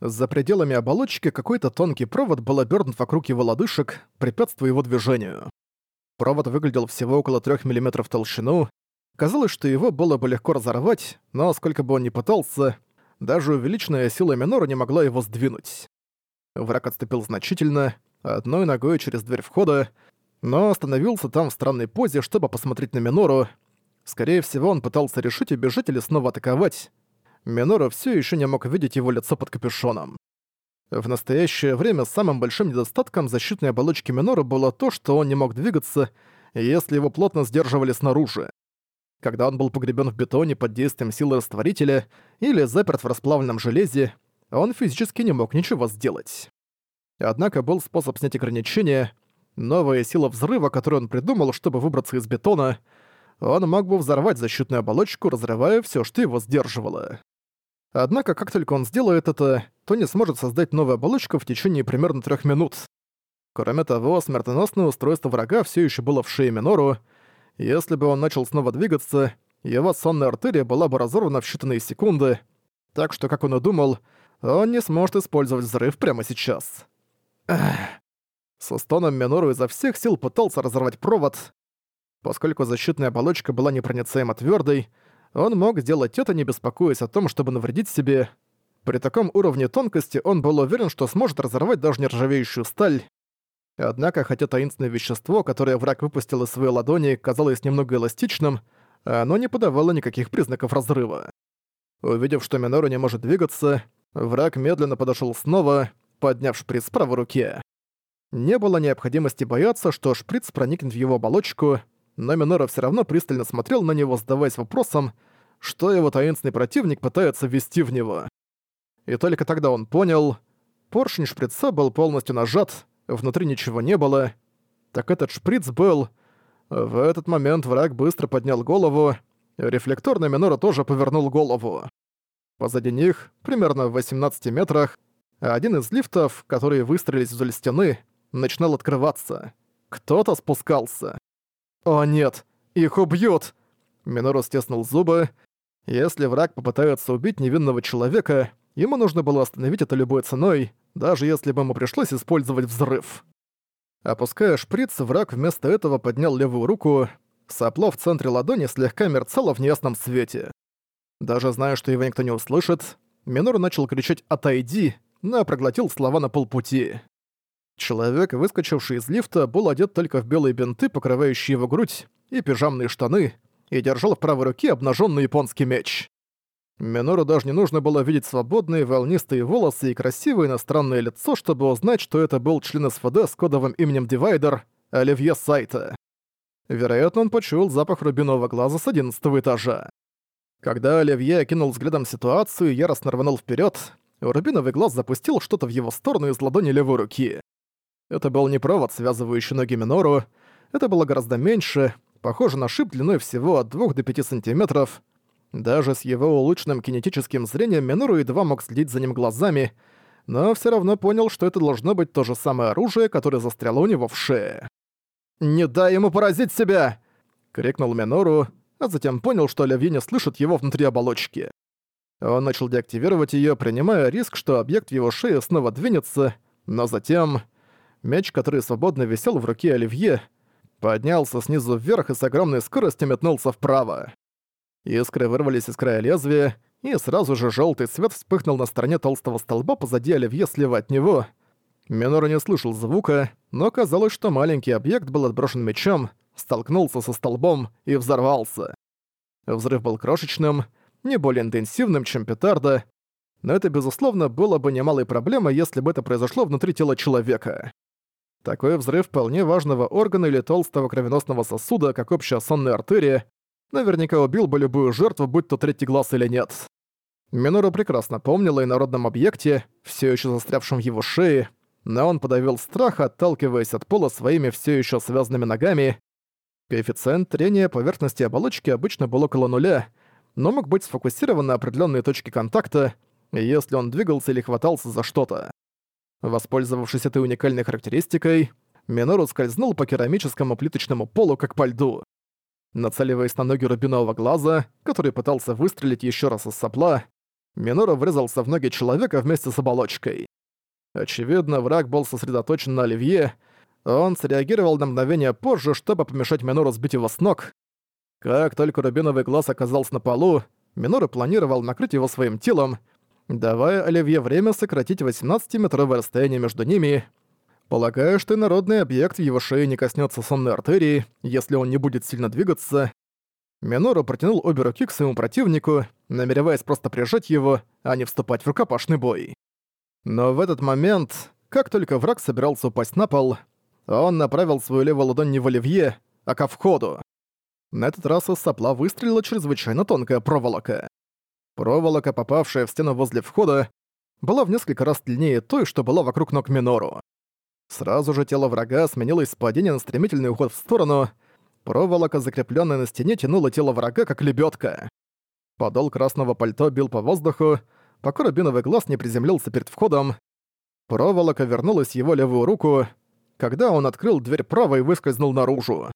За пределами оболочки какой-то тонкий провод был обернут вокруг его лодыжек, препятствуя его движению. Провод выглядел всего около 3 мм в толщину. Казалось, что его было бы легко разорвать, но сколько бы он ни пытался, даже увеличенная сила Минора не могла его сдвинуть. Враг отступил значительно, одной ногой через дверь входа, но остановился там в странной позе, чтобы посмотреть на Минору. Скорее всего, он пытался решить, убежать или снова атаковать. Минора все еще не мог видеть его лицо под капюшоном. В настоящее время самым большим недостатком защитной оболочки Минора было то, что он не мог двигаться, если его плотно сдерживали снаружи. Когда он был погребен в бетоне под действием силы растворителя или заперт в расплавленном железе, он физически не мог ничего сделать. Однако был способ снять ограничения, новая сила взрыва, которую он придумал, чтобы выбраться из бетона, он мог бы взорвать защитную оболочку, разрывая все, что его сдерживало. Однако, как только он сделает это, то не сможет создать новую оболочку в течение примерно трех минут. Кроме того, смертоносное устройство врага все еще было в шее Минору. Если бы он начал снова двигаться, его сонная артерия была бы разорвана в считанные секунды, так что, как он и думал, он не сможет использовать взрыв прямо сейчас. Эх. Со стоном Минору изо всех сил пытался разорвать провод. Поскольку защитная оболочка была непроницаемо твердой, он мог сделать это, не беспокоясь о том, чтобы навредить себе. При таком уровне тонкости он был уверен, что сможет разорвать даже нержавеющую сталь. Однако, хотя таинственное вещество, которое враг выпустил из своей ладони, казалось немного эластичным, оно не подавало никаких признаков разрыва. Увидев, что Минору не может двигаться, враг медленно подошел снова, подняв шприц в правой руке. Не было необходимости бояться, что шприц проникнет в его оболочку, но Минора все равно пристально смотрел на него, задаваясь вопросом, что его таинственный противник пытается ввести в него. И только тогда он понял, поршень шприца был полностью нажат, внутри ничего не было. Так этот шприц был... В этот момент враг быстро поднял голову, рефлекторно Минора тоже повернул голову. Позади них, примерно в 18 метрах, один из лифтов, которые выстроились вдоль стены, начинал открываться. Кто-то спускался. «О нет, их убьют!» Минору стеснул зубы. Если враг попытается убить невинного человека, ему нужно было остановить это любой ценой, даже если бы ему пришлось использовать взрыв. Опуская шприц, враг вместо этого поднял левую руку. Сопло в центре ладони слегка мерцало в неясном свете. Даже зная, что его никто не услышит, Минор начал кричать «Отойди!», но проглотил слова на полпути. Человек, выскочивший из лифта, был одет только в белые бинты, покрывающие его грудь, и пижамные штаны, и держал в правой руке обнаженный японский меч. Минору даже не нужно было видеть свободные волнистые волосы и красивое иностранное лицо, чтобы узнать, что это был член СВД с кодовым именем Дивайдер Оливье Сайта. Вероятно, он почуял запах рубинового глаза с одиннадцатого этажа. Когда Оливье окинул взглядом ситуацию яростно рванул вперед, рубиновый глаз запустил что-то в его сторону из ладони левой руки. Это был не провод, связывающий ноги Минору, это было гораздо меньше, похоже на шип длиной всего от 2 до 5 сантиметров. Даже с его улучшенным кинетическим зрением Минору едва мог следить за ним глазами, но все равно понял, что это должно быть то же самое оружие, которое застряло у него в шее. «Не дай ему поразить себя!» — крикнул Минору, а затем понял, что Оливье не слышит его внутри оболочки. Он начал деактивировать ее, принимая риск, что объект в его шее снова двинется, но затем... Меч, который свободно висел в руке Оливье, поднялся снизу вверх и с огромной скоростью метнулся вправо. Искры вырвались из края лезвия, и сразу же желтый свет вспыхнул на стороне толстого столба позади Оливье слева от него. Минора не слышал звука, но казалось, что маленький объект был отброшен мечом, столкнулся со столбом и взорвался. Взрыв был крошечным, не более интенсивным, чем петарда, но это, безусловно, было бы немалой проблемой, если бы это произошло внутри тела человека. Такой взрыв вполне важного органа или толстого кровеносного сосуда, как общая сонная артерия, наверняка убил бы любую жертву, будь то третий глаз или нет. Минора прекрасно помнила о инородном объекте, все еще застрявшем в его шее, но он подавил страх, отталкиваясь от пола своими все еще связанными ногами. Коэффициент трения поверхности оболочки обычно был около нуля, но мог быть сфокусирован на определенные точки контакта, если он двигался или хватался за что-то. Воспользовавшись этой уникальной характеристикой, Минору скользнул по керамическому плиточному полу, как по льду. Нацеливаясь на ноги рубинового глаза, который пытался выстрелить еще раз из сопла, Минора врезался в ноги человека вместе с оболочкой. Очевидно, враг был сосредоточен на Оливье, он среагировал на мгновение позже, чтобы помешать Минору сбить его с ног. Как только рубиновый глаз оказался на полу, Минора планировал накрыть его своим телом, давая Оливье время сократить 18-метровое расстояние между ними. Полагаю, что народный объект в его шее не коснется сонной артерии, если он не будет сильно двигаться. Минору протянул обе руки к своему противнику, намереваясь просто прижать его, а не вступать в рукопашный бой. Но в этот момент, как только враг собирался упасть на пол, он направил свою левую ладонь не в Оливье, а ко входу. На этот раз из сопла выстрелила чрезвычайно тонкая проволока. Проволока, попавшая в стену возле входа, была в несколько раз длиннее той, что была вокруг ног Минору. Сразу же тело врага сменилось с падения на стремительный уход в сторону. Проволока, закрепленная на стене, тянула тело врага, как лебедка. Подол красного пальто бил по воздуху, пока рубиновый глаз не приземлился перед входом. Проволока вернулась в его левую руку, когда он открыл дверь правой и выскользнул наружу.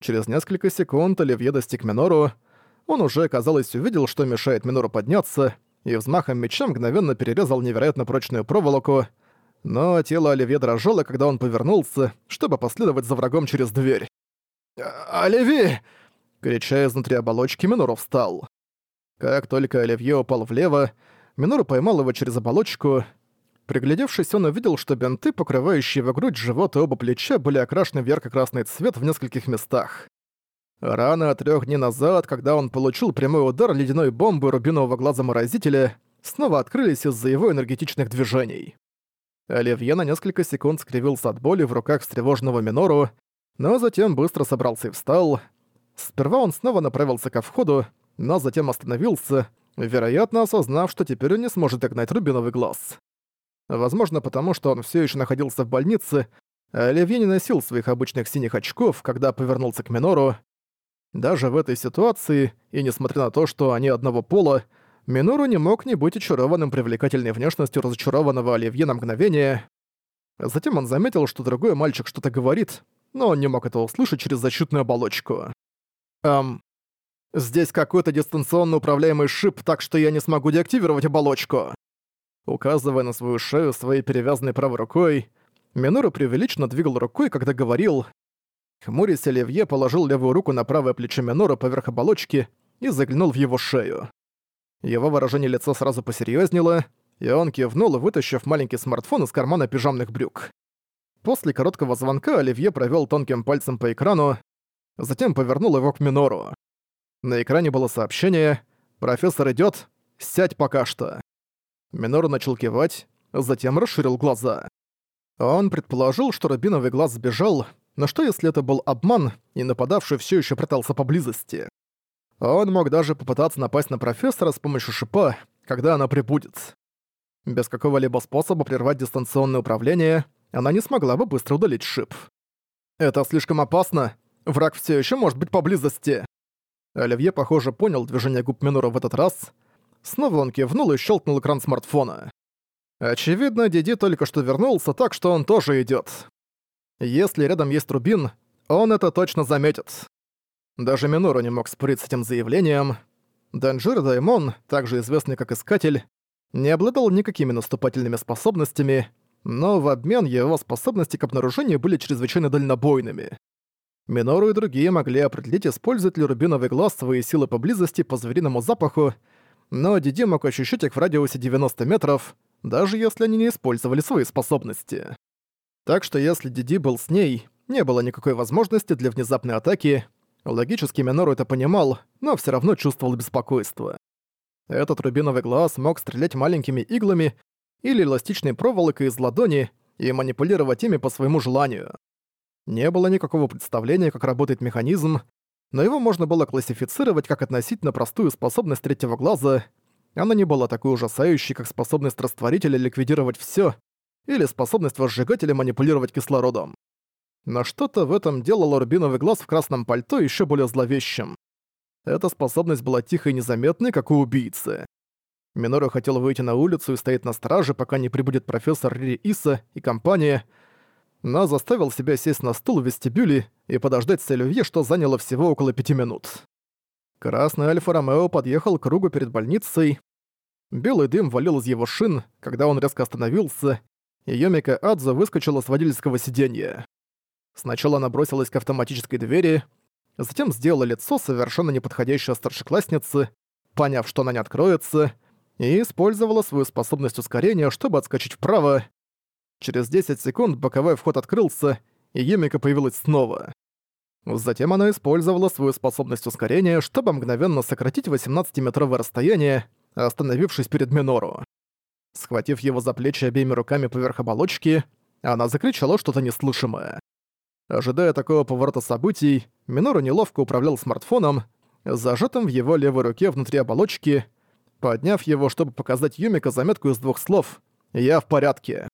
Через несколько секунд Оливье достиг Минору. Он уже, казалось, увидел, что мешает Минору подняться, и взмахом меча мгновенно перерезал невероятно прочную проволоку, но тело Оливье дрожало, когда он повернулся, чтобы последовать за врагом через дверь. «А, «Оливье!» Крича изнутри оболочки, Минору встал. Как только Оливье упал влево, Минору поймал его через оболочку. Приглядевшись, он увидел, что бинты, покрывающие его грудь, живот и оба плеча, были окрашены в ярко-красный цвет в нескольких местах. Рано трех дней назад, когда он получил прямой удар ледяной бомбы рубинового глаза морозителя, снова открылись из-за его энергетичных движений. Оливье на несколько секунд скривился от боли в руках встревоженного Минору, но затем быстро собрался и встал. Сперва он снова направился ко входу, но затем остановился, вероятно, осознав, что теперь он не сможет догнать рубиновый глаз. Возможно, потому что он все еще находился в больнице, а Оливье не носил своих обычных синих очков, когда повернулся к Минору. Даже в этой ситуации, и несмотря на то, что они одного пола, Минору не мог не быть очарованным привлекательной внешностью разочарованного Оливье на мгновение. Затем он заметил, что другой мальчик что-то говорит, но он не мог это услышать через защитную оболочку. «Эм, здесь какой-то дистанционно управляемый шип, так что я не смогу деактивировать оболочку». Указывая на свою шею своей перевязанной правой рукой, Минору преувеличенно двигал рукой, когда говорил. Хмурясь, Оливье положил левую руку на правое плечо Минору поверх оболочки и заглянул в его шею. Его выражение лица сразу посерьезнело, и он кивнул, вытащив маленький смартфон из кармана пижамных брюк. После короткого звонка Оливье провёл тонким пальцем по экрану, затем повернул его к Минору. На экране было сообщение «Профессор идёт, сядь пока что». Минору начал кивать, затем расширил глаза. Он предположил, что рубиновый глаз сбежал, но что если это был обман, и нападавший всё ещё прятался поблизости? Он мог даже попытаться напасть на профессора с помощью шипа, когда она прибудет. Без какого-либо способа прервать дистанционное управление, она не смогла бы быстро удалить шип. «Это слишком опасно. Враг все еще может быть поблизости». Оливье, похоже, понял движение губ Минора в этот раз. Снова он кивнул и щелкнул экран смартфона. Очевидно, Диди только что вернулся, так что он тоже идет. Если рядом есть Рубин, он это точно заметит. Даже Минору не мог спорить с этим заявлением. Данжир Даймон, также известный как Искатель, не обладал никакими наступательными способностями, но в обмен его способности к обнаружению были чрезвычайно дальнобойными. Минору и другие могли определить, использует ли рубиновый глаз свои силы поблизости по звериному запаху, но Диди мог ощущать их в радиусе 90 метров, даже если они не использовали свои способности. Так что если Диди был с ней, не было никакой возможности для внезапной атаки, Логически Минору это понимал, но все равно чувствовал беспокойство. Этот рубиновый глаз мог стрелять маленькими иглами или эластичной проволокой из ладони и манипулировать ими по своему желанию. Не было никакого представления, как работает механизм, но его можно было классифицировать как относительно простую способность третьего глаза. Она не была такой ужасающей, как способность растворителя ликвидировать всё или способность возжигателя манипулировать кислородом. Но что-то в этом делало рубиновый глаз в красном пальто еще более зловещим. Эта способность была тихой и незаметной, как у убийцы. Минору хотел выйти на улицу и стоять на страже, пока не прибудет профессор Рири Иса и компания, но заставил себя сесть на стул в вестибюле и подождать с Эльвье, что заняло всего около пяти минут. Красный Альфа Ромео подъехал к кругу перед больницей. Белый дым валил из его шин, когда он резко остановился, и Йомика Адзу выскочила с водительского сиденья. Сначала она бросилась к автоматической двери, затем сделала лицо совершенно неподходящее старшеклассницы, поняв, что она не откроется, и использовала свою способность ускорения, чтобы отскочить вправо. Через 10 секунд боковой вход открылся, и Юмика появилась снова. Затем она использовала свою способность ускорения, чтобы мгновенно сократить 18-метровое расстояние, остановившись перед Минору. Схватив его за плечи обеими руками поверх оболочки, она закричала что-то неслышимое. Ожидая такого поворота событий, Минору неловко управлял смартфоном, зажатым в его левой руке внутри оболочки, подняв его, чтобы показать Юмика заметку из двух слов «Я в порядке».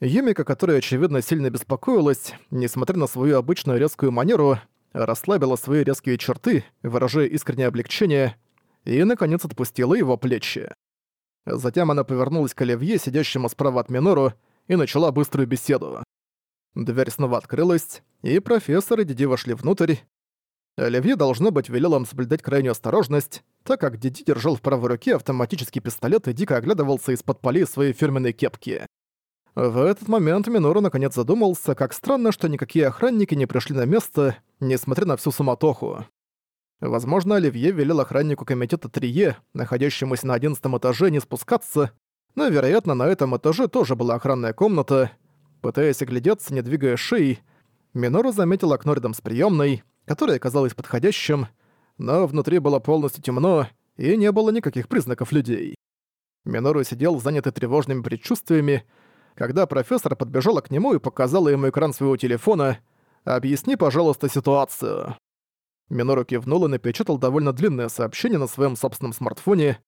Юмика, которая, очевидно, сильно беспокоилась, несмотря на свою обычную резкую манеру, расслабила свои резкие черты, выражая искреннее облегчение, и, наконец, отпустила его плечи. Затем она повернулась к Оливье, сидящему справа от Минору, и начала быструю беседу. Дверь снова открылась, и профессор и Диди вошли внутрь. Оливье, должно быть, велел им соблюдать крайнюю осторожность, так как Диди держал в правой руке автоматический пистолет и дико оглядывался из-под полей своей фирменной кепки. В этот момент Минору наконец задумался, как странно, что никакие охранники не пришли на место, несмотря на всю суматоху. Возможно, Оливье велел охраннику комитета Трие, находящемуся на одиннадцатом этаже, не спускаться, но, вероятно, на этом этаже тоже была охранная комната. Пытаясь оглядеться, не двигая шеи, Минору заметил окно рядом с приемной, которое казалось подходящим, но внутри было полностью темно, и не было никаких признаков людей. Минору сидел занятый тревожными предчувствиями, когда профессор подбежала к нему и показала ему экран своего телефона «Объясни, пожалуйста, ситуацию». Минору кивнул и напечатал довольно длинное сообщение на своем собственном смартфоне.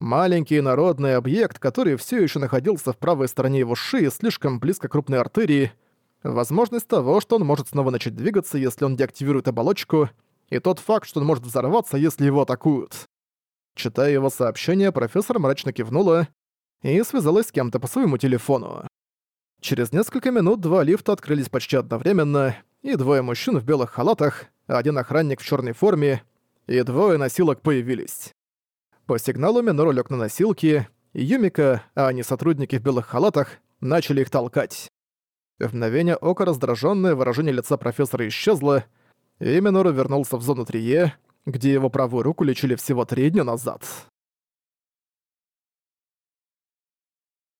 Маленький народный объект, который все еще находился в правой стороне его шеи, слишком близко к крупной артерии. Возможность того, что он может снова начать двигаться, если он деактивирует оболочку, и тот факт, что он может взорваться, если его атакуют. Читая его сообщение, профессор мрачно кивнула и связалась с кем-то по своему телефону. Через несколько минут два лифта открылись почти одновременно, и двое мужчин в белых халатах, один охранник в черной форме, и двое носилок появились. По сигналу Минору лёг на носилки, и Юмика, а не сотрудники в белых халатах, начали их толкать. В мгновение ока раздражённое выражение лица профессора исчезло, и Минору вернулся в зону Трие, где его правую руку лечили всего три дня назад.